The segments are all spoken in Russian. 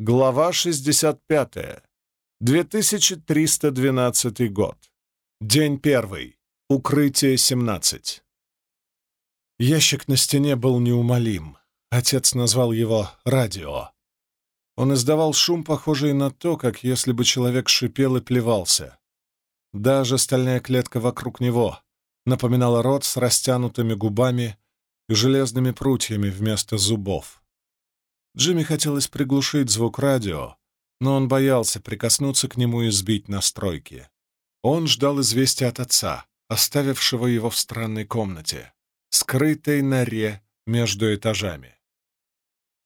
Глава 65. 2312 год. День первый. Укрытие 17. Ящик на стене был неумолим. Отец назвал его «радио». Он издавал шум, похожий на то, как если бы человек шипел и плевался. Даже стальная клетка вокруг него напоминала рот с растянутыми губами и железными прутьями вместо зубов. Джимми хотелось приглушить звук радио, но он боялся прикоснуться к нему и сбить настройки. Он ждал известия от отца, оставившего его в странной комнате, скрытой норе между этажами.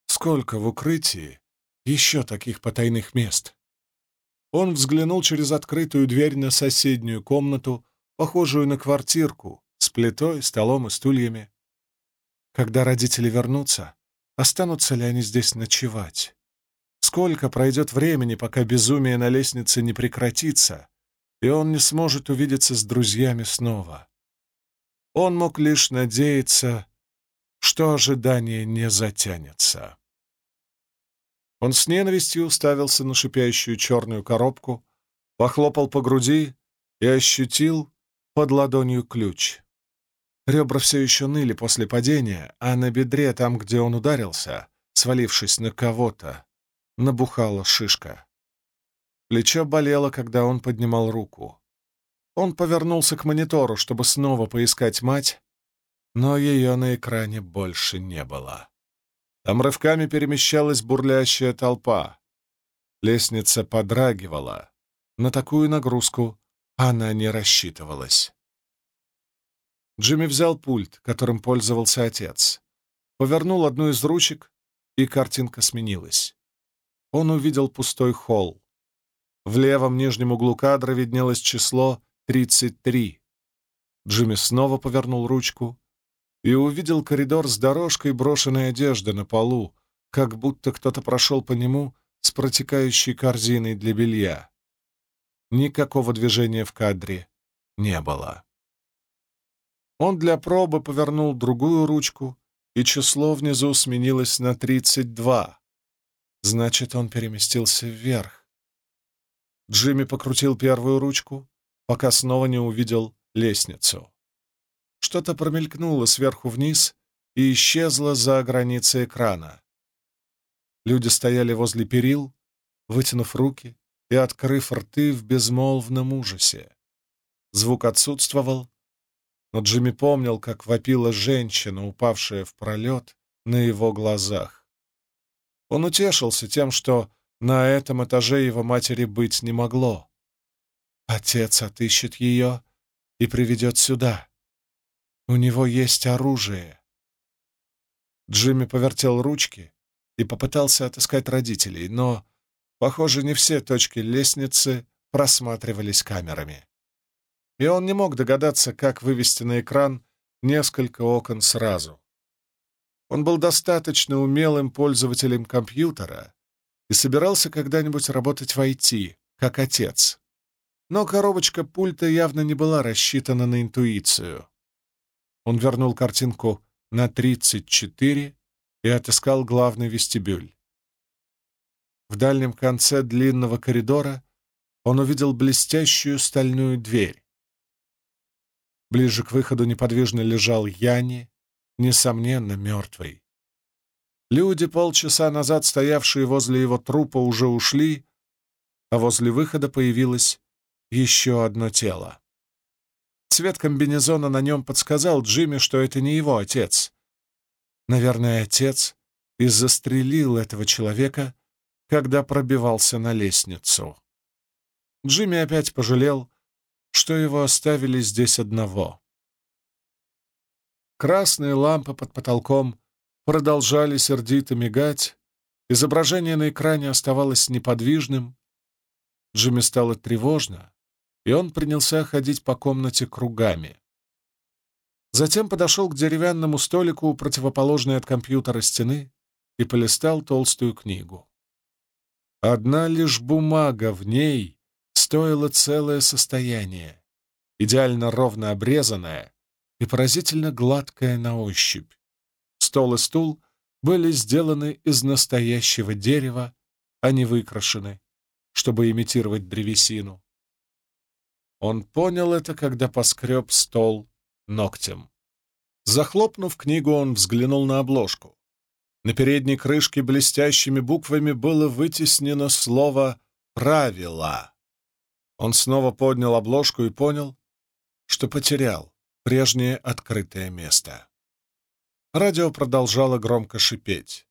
Сколько в укрытии еще таких потайных мест? Он взглянул через открытую дверь на соседнюю комнату, похожую на квартирку, с плитой, столом и стульями. Когда родители вернутся, Останутся ли они здесь ночевать? Сколько пройдет времени, пока безумие на лестнице не прекратится, и он не сможет увидеться с друзьями снова? Он мог лишь надеяться, что ожидание не затянется. Он с ненавистью уставился на шипящую черную коробку, похлопал по груди и ощутил под ладонью ключ. Ребра все еще ныли после падения, а на бедре, там, где он ударился, свалившись на кого-то, набухала шишка. Плечо болело, когда он поднимал руку. Он повернулся к монитору, чтобы снова поискать мать, но ее на экране больше не было. Там рывками перемещалась бурлящая толпа. Лестница подрагивала. На такую нагрузку она не рассчитывалась. Джимми взял пульт, которым пользовался отец, повернул одну из ручек, и картинка сменилась. Он увидел пустой холл. В левом нижнем углу кадра виднелось число 33. Джимми снова повернул ручку и увидел коридор с дорожкой брошенной одежды на полу, как будто кто-то прошел по нему с протекающей корзиной для белья. Никакого движения в кадре не было. Он для пробы повернул другую ручку, и число внизу сменилось на 32. Значит, он переместился вверх. Джимми покрутил первую ручку, пока снова не увидел лестницу. Что-то промелькнуло сверху вниз и исчезло за границей экрана. Люди стояли возле перил, вытянув руки и открыв рты в безмолвном ужасе. Звук отсутствовал, но Джимми помнил, как вопила женщина, упавшая в пролет на его глазах. Он утешился тем, что на этом этаже его матери быть не могло. Отец отыщет ее и приведет сюда. У него есть оружие. Джимми повертел ручки и попытался отыскать родителей, но, похоже, не все точки лестницы просматривались камерами и он не мог догадаться, как вывести на экран несколько окон сразу. Он был достаточно умелым пользователем компьютера и собирался когда-нибудь работать в IT, как отец. Но коробочка пульта явно не была рассчитана на интуицию. Он вернул картинку на 34 и отыскал главный вестибюль. В дальнем конце длинного коридора он увидел блестящую стальную дверь. Ближе к выходу неподвижно лежал Яни, несомненно, мертвый. Люди, полчаса назад стоявшие возле его трупа, уже ушли, а возле выхода появилось еще одно тело. Цвет комбинезона на нем подсказал Джимми, что это не его отец. Наверное, отец и застрелил этого человека, когда пробивался на лестницу. Джимми опять пожалел, что его оставили здесь одного. Красные лампы под потолком продолжали сердито мигать, изображение на экране оставалось неподвижным. Джимми стало тревожно, и он принялся ходить по комнате кругами. Затем подошел к деревянному столику противоположной от компьютера стены и полистал толстую книгу. Одна лишь бумага в ней стоило целое состояние, идеально ровно обрезанное и поразительно гладкое на ощупь. Стол и стул были сделаны из настоящего дерева, они выкрашены, чтобы имитировать древесину. Он понял это, когда поскреб стол ногтем. Захлопнув книгу, он взглянул на обложку. На передней крышке блестящими буквами было вытеснено слово «Правила». Он снова поднял обложку и понял, что потерял прежнее открытое место. Радио продолжало громко шипеть.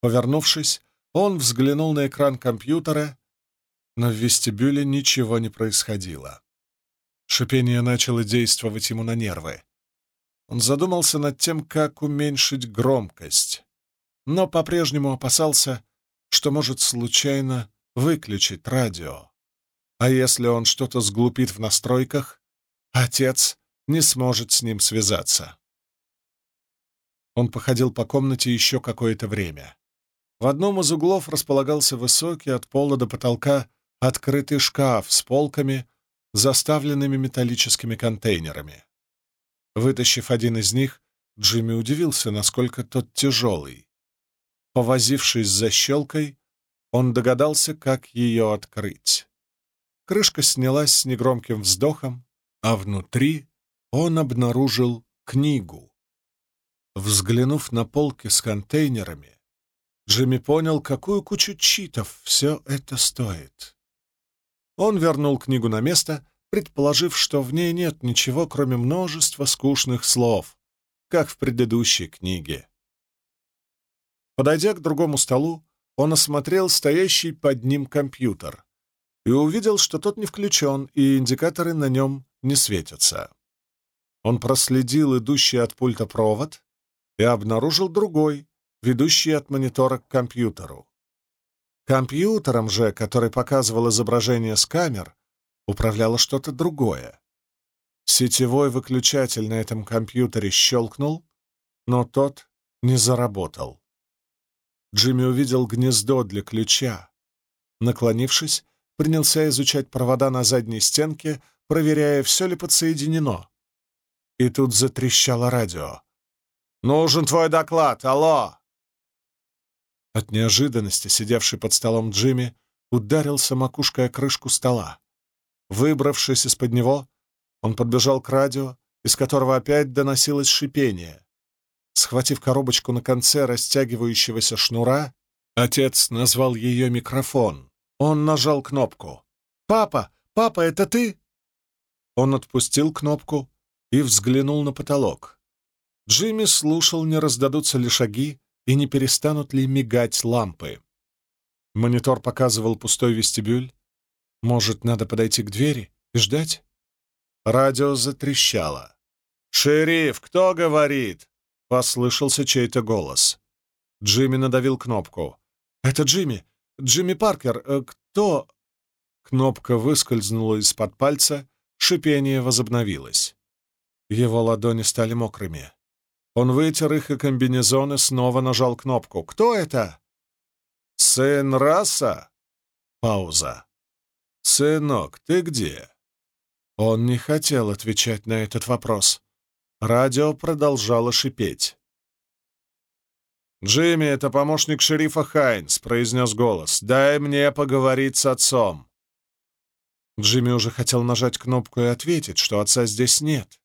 Повернувшись, он взглянул на экран компьютера, но в вестибюле ничего не происходило. Шипение начало действовать ему на нервы. Он задумался над тем, как уменьшить громкость, но по-прежнему опасался, что может случайно выключить радио. А если он что-то сглупит в настройках, отец не сможет с ним связаться. Он походил по комнате еще какое-то время. В одном из углов располагался высокий от пола до потолка открытый шкаф с полками, заставленными металлическими контейнерами. Вытащив один из них, Джимми удивился, насколько тот тяжелый. Повозившись за щелкой, он догадался, как ее открыть. Крышка снялась с негромким вздохом, а внутри он обнаружил книгу. Взглянув на полки с контейнерами, Джимми понял, какую кучу читов все это стоит. Он вернул книгу на место, предположив, что в ней нет ничего, кроме множества скучных слов, как в предыдущей книге. Подойдя к другому столу, он осмотрел стоящий под ним компьютер и увидел, что тот не включен, и индикаторы на нем не светятся. Он проследил идущий от пульта провод и обнаружил другой, ведущий от монитора к компьютеру. Компьютером же, который показывал изображение с камер, управляло что-то другое. Сетевой выключатель на этом компьютере щелкнул, но тот не заработал. Джимми увидел гнездо для ключа. Наклонившись, принялся изучать провода на задней стенке, проверяя, все ли подсоединено. И тут затрещало радио. «Нужен твой доклад! Алло!» От неожиданности сидевший под столом Джимми ударился макушкой о крышку стола. Выбравшись из-под него, он подбежал к радио, из которого опять доносилось шипение. Схватив коробочку на конце растягивающегося шнура, отец назвал ее микрофон. Он нажал кнопку. «Папа! Папа, это ты?» Он отпустил кнопку и взглянул на потолок. Джимми слушал, не раздадутся ли шаги и не перестанут ли мигать лампы. Монитор показывал пустой вестибюль, может, надо подойти к двери и ждать? Радио затрещало. «Шериф, кто говорит?» — послышался чей-то голос. Джимми надавил кнопку. «Это Джимми! Джимми Паркер! Э, кто...» Кнопка выскользнула из-под пальца, шипение возобновилось. Его ладони стали мокрыми. Он вытер их и комбинезон и снова нажал кнопку. «Кто это?» «Сын Раса?» Пауза. «Сынок, ты где?» Он не хотел отвечать на этот вопрос. Радио продолжало шипеть. «Джимми, это помощник шерифа Хайнс», — произнес голос. «Дай мне поговорить с отцом». Джимми уже хотел нажать кнопку и ответить, что отца здесь нет.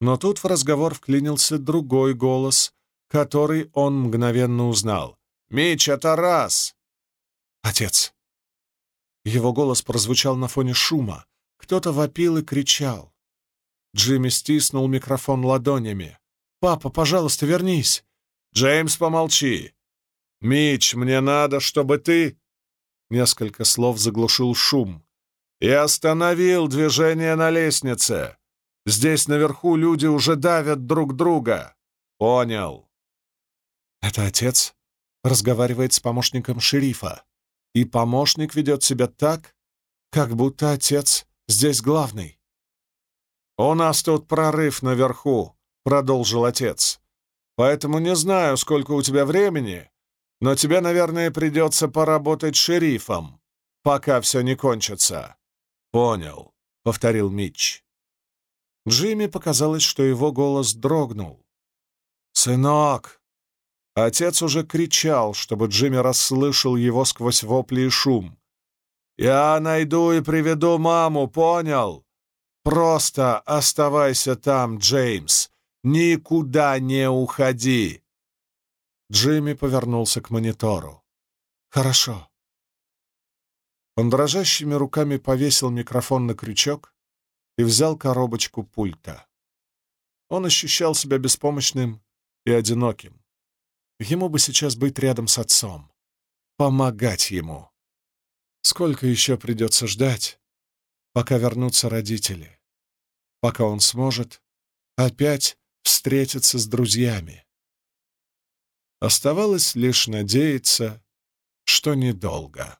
Но тут в разговор вклинился другой голос, который он мгновенно узнал. «Мич, это раз!» «Отец!» Его голос прозвучал на фоне шума. Кто-то вопил и кричал. Джимми стиснул микрофон ладонями. «Папа, пожалуйста, вернись!» «Джеймс, помолчи!» «Мич, мне надо, чтобы ты...» Несколько слов заглушил шум. «И остановил движение на лестнице. Здесь наверху люди уже давят друг друга. Понял?» «Это отец?» разговаривает с помощником шерифа и помощник ведет себя так, как будто отец здесь главный. «У нас тут прорыв наверху», — продолжил отец. «Поэтому не знаю, сколько у тебя времени, но тебе, наверное, придется поработать шерифом, пока все не кончится». «Понял», — повторил Митч. Джимми показалось, что его голос дрогнул. «Сынок!» Отец уже кричал, чтобы Джимми расслышал его сквозь вопли и шум. «Я найду и приведу маму, понял? Просто оставайся там, Джеймс. Никуда не уходи!» Джимми повернулся к монитору. «Хорошо». Он дрожащими руками повесил микрофон на крючок и взял коробочку пульта. Он ощущал себя беспомощным и одиноким. Ему бы сейчас быть рядом с отцом, помогать ему. Сколько еще придется ждать, пока вернутся родители, пока он сможет опять встретиться с друзьями. Оставалось лишь надеяться, что недолго.